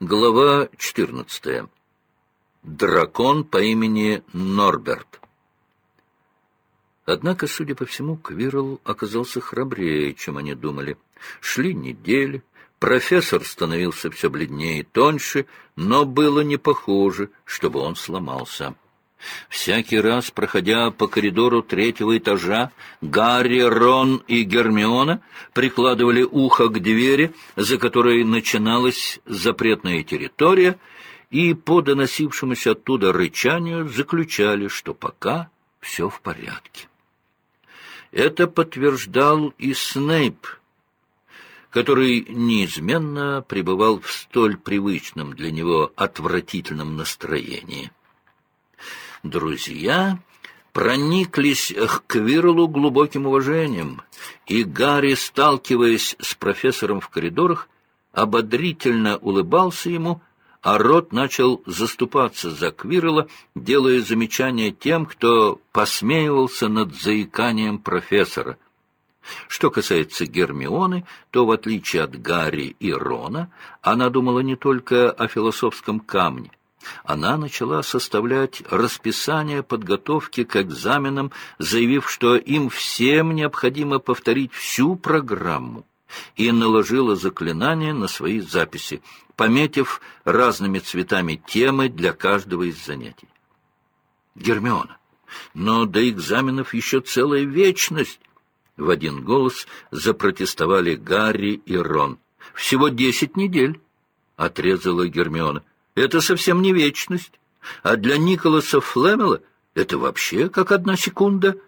Глава 14. Дракон по имени Норберт. Однако, судя по всему, Квирл оказался храбрее, чем они думали. Шли недели, профессор становился все бледнее и тоньше, но было не похоже, чтобы он сломался. Всякий раз, проходя по коридору третьего этажа, Гарри, Рон и Гермиона прикладывали ухо к двери, за которой начиналась запретная территория, и по доносившемуся оттуда рычанию заключали, что пока все в порядке. Это подтверждал и Снейп, который неизменно пребывал в столь привычном для него отвратительном настроении. Друзья прониклись к Квирлу глубоким уважением, и Гарри, сталкиваясь с профессором в коридорах, ободрительно улыбался ему, а рот начал заступаться за Квирла, делая замечания тем, кто посмеивался над заиканием профессора. Что касается Гермионы, то, в отличие от Гарри и Рона, она думала не только о философском камне, она начала составлять расписание подготовки к экзаменам, заявив, что им всем необходимо повторить всю программу, и наложила заклинание на свои записи, пометив разными цветами темы для каждого из занятий. Гермиона, но до экзаменов еще целая вечность! В один голос запротестовали Гарри и Рон. «Всего десять недель», — отрезала Гермиона. Это совсем не вечность. А для Николаса Флемела это вообще как одна секунда.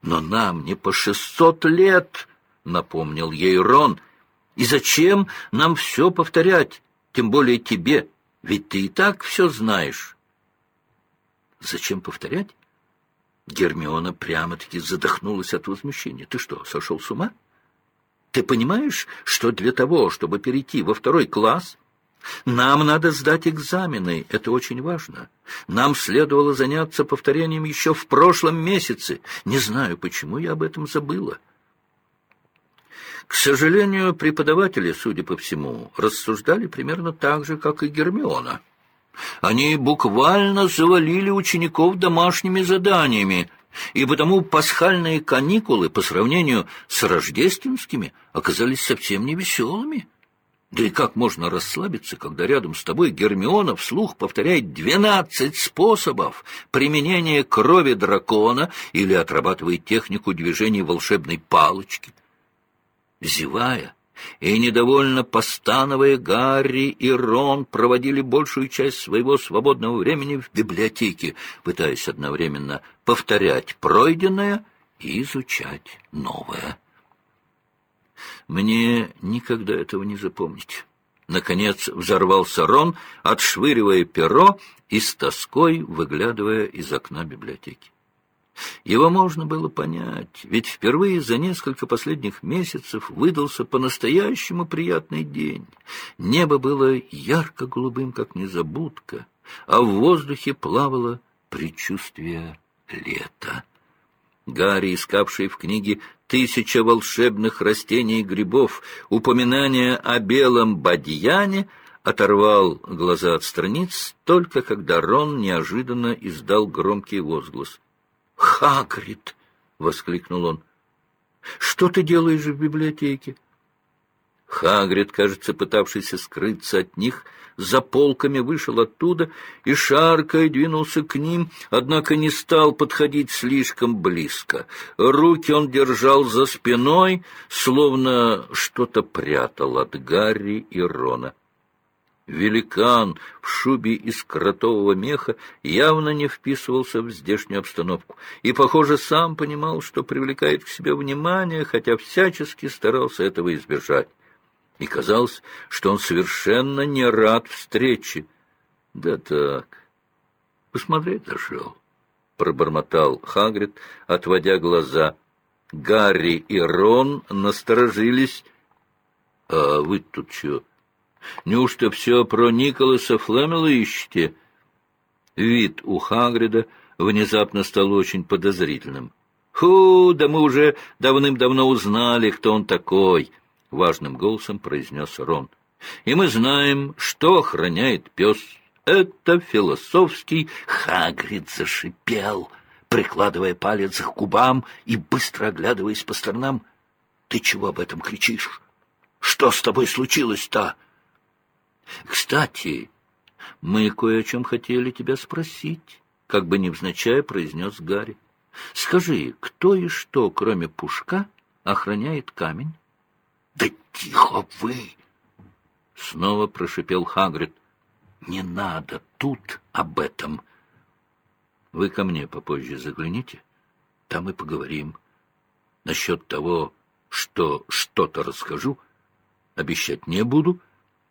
Но нам не по шестьсот лет, — напомнил ей Рон. И зачем нам все повторять, тем более тебе? Ведь ты и так все знаешь. Зачем повторять? Гермиона прямо-таки задохнулась от возмущения. Ты что, сошел с ума? Ты понимаешь, что для того, чтобы перейти во второй класс, нам надо сдать экзамены, это очень важно. Нам следовало заняться повторением еще в прошлом месяце. Не знаю, почему я об этом забыла. К сожалению, преподаватели, судя по всему, рассуждали примерно так же, как и Гермиона. Они буквально завалили учеников домашними заданиями, и потому пасхальные каникулы по сравнению с рождественскими оказались совсем невеселыми. Да и как можно расслабиться, когда рядом с тобой Гермиона вслух повторяет двенадцать способов применения крови дракона или отрабатывает технику движений волшебной палочки? Зевая и недовольно постановая, Гарри и Рон проводили большую часть своего свободного времени в библиотеке, пытаясь одновременно повторять пройденное и изучать новое. Мне никогда этого не запомнить. Наконец взорвался Рон, отшвыривая перо и с тоской выглядывая из окна библиотеки. Его можно было понять, ведь впервые за несколько последних месяцев выдался по-настоящему приятный день. Небо было ярко-голубым, как незабудка, а в воздухе плавало предчувствие лета. Гарри, искавший в книге «Тысяча волшебных растений и грибов», упоминание о белом бадьяне, оторвал глаза от страниц, только когда Рон неожиданно издал громкий возглас. «Хагрид!» — воскликнул он. «Что ты делаешь в библиотеке?» Хагрид, кажется, пытавшийся скрыться от них, за полками вышел оттуда и, шаркая, двинулся к ним, однако не стал подходить слишком близко. Руки он держал за спиной, словно что-то прятал от Гарри и Рона. Великан в шубе из кротового меха явно не вписывался в здешнюю обстановку и, похоже, сам понимал, что привлекает к себе внимание, хотя всячески старался этого избежать и казалось, что он совершенно не рад встрече. — Да так, посмотреть зашел, — пробормотал Хагрид, отводя глаза. Гарри и Рон насторожились. — А вы тут что? Неужто все про Николаса Флемела ищете? Вид у Хагрида внезапно стал очень подозрительным. — Ху, да мы уже давным-давно узнали, кто он такой! —— важным голосом произнес Рон. И мы знаем, что охраняет пес. Это философский Хагрид зашипел, прикладывая палец к губам и быстро оглядываясь по сторонам. Ты чего об этом кричишь? Что с тобой случилось-то? Кстати, мы кое о чем хотели тебя спросить, как бы невзначай произнес Гарри. Скажи, кто и что, кроме Пушка, охраняет камень? Тихо вы! Снова прошипел Хагрид. Не надо тут об этом. Вы ко мне попозже загляните, там и поговорим. Насчет того, что что-то расскажу, обещать не буду,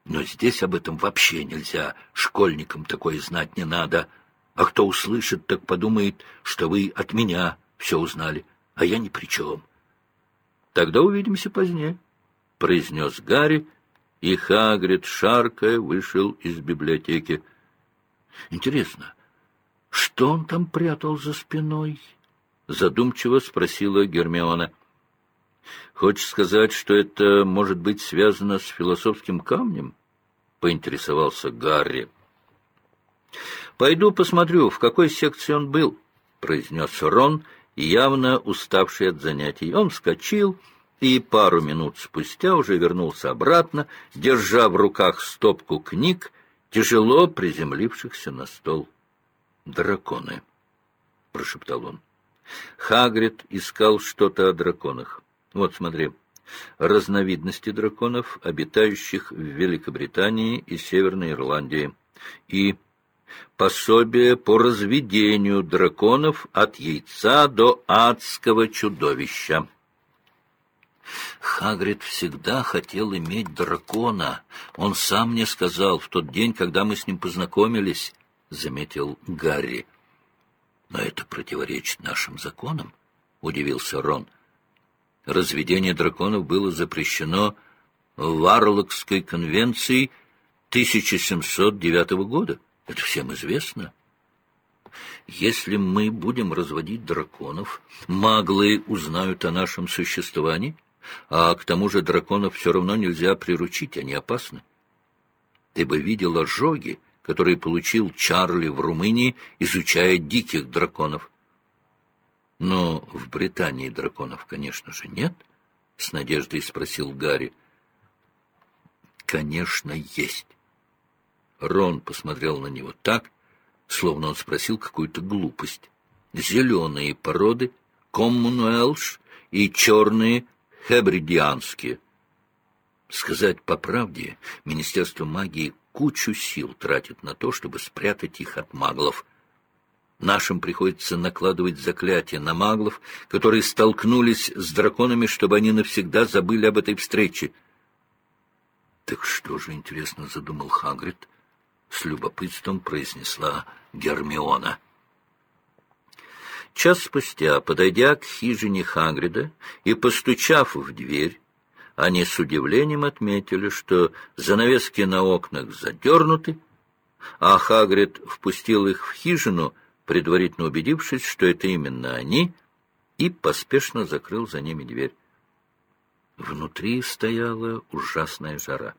но здесь об этом вообще нельзя, школьникам такое знать не надо. А кто услышит, так подумает, что вы от меня все узнали, а я ни при чем. Тогда увидимся позднее, — произнес Гарри, и Хагрид, шаркая, вышел из библиотеки. Интересно, что он там прятал за спиной? Задумчиво спросила Гермиона. Хочешь сказать, что это может быть связано с философским камнем? Поинтересовался Гарри. Пойду посмотрю, в какой секции он был, произнес Рон, явно уставший от занятий. Он вскочил и пару минут спустя уже вернулся обратно, держа в руках стопку книг, тяжело приземлившихся на стол. «Драконы», — прошептал он. Хагрид искал что-то о драконах. Вот смотри, разновидности драконов, обитающих в Великобритании и Северной Ирландии, и пособие по разведению драконов от яйца до адского чудовища. Хагрид всегда хотел иметь дракона. Он сам мне сказал в тот день, когда мы с ним познакомились, — заметил Гарри. — Но это противоречит нашим законам, — удивился Рон. Разведение драконов было запрещено в Варлокской конвенции 1709 года. Это всем известно. Если мы будем разводить драконов, маглы узнают о нашем существовании — а к тому же драконов все равно нельзя приручить, они опасны. Ты бы видел ожоги, которые получил Чарли в Румынии, изучая диких драконов. Но в Британии драконов, конечно же, нет, — с надеждой спросил Гарри. Конечно, есть. Рон посмотрел на него так, словно он спросил какую-то глупость. Зеленые породы, коммунуэлш и черные хебридианские. Сказать по правде, Министерство магии кучу сил тратит на то, чтобы спрятать их от маглов. Нашим приходится накладывать заклятия на маглов, которые столкнулись с драконами, чтобы они навсегда забыли об этой встрече. Так что же, интересно, задумал Хагрид? С любопытством произнесла Гермиона. Час спустя, подойдя к хижине Хагрида и постучав в дверь, они с удивлением отметили, что занавески на окнах задернуты, а Хагрид впустил их в хижину, предварительно убедившись, что это именно они, и поспешно закрыл за ними дверь. Внутри стояла ужасная жара.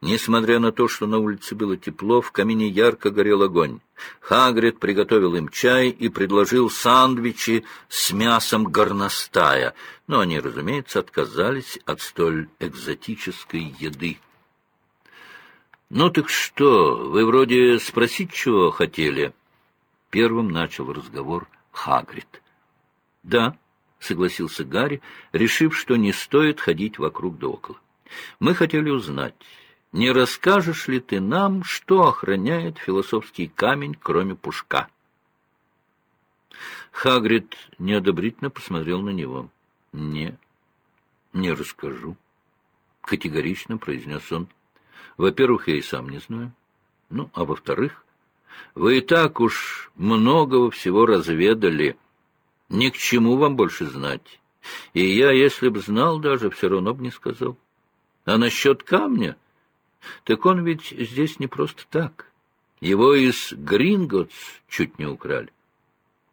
Несмотря на то, что на улице было тепло, в камине ярко горел огонь. Хагрид приготовил им чай и предложил сандвичи с мясом горностая, но они, разумеется, отказались от столь экзотической еды. «Ну так что, вы вроде спросить чего хотели?» Первым начал разговор Хагрид. «Да», — согласился Гарри, решив, что не стоит ходить вокруг да около. «Мы хотели узнать, не расскажешь ли ты нам, что охраняет философский камень, кроме пушка?» Хагрид неодобрительно посмотрел на него. «Не, не расскажу», — категорично произнес он. «Во-первых, я и сам не знаю. Ну, а во-вторых, вы и так уж многого всего разведали». Ни к чему вам больше знать. И я, если б знал даже, все равно бы не сказал. А насчет камня, так он ведь здесь не просто так. Его из Гринготс чуть не украли.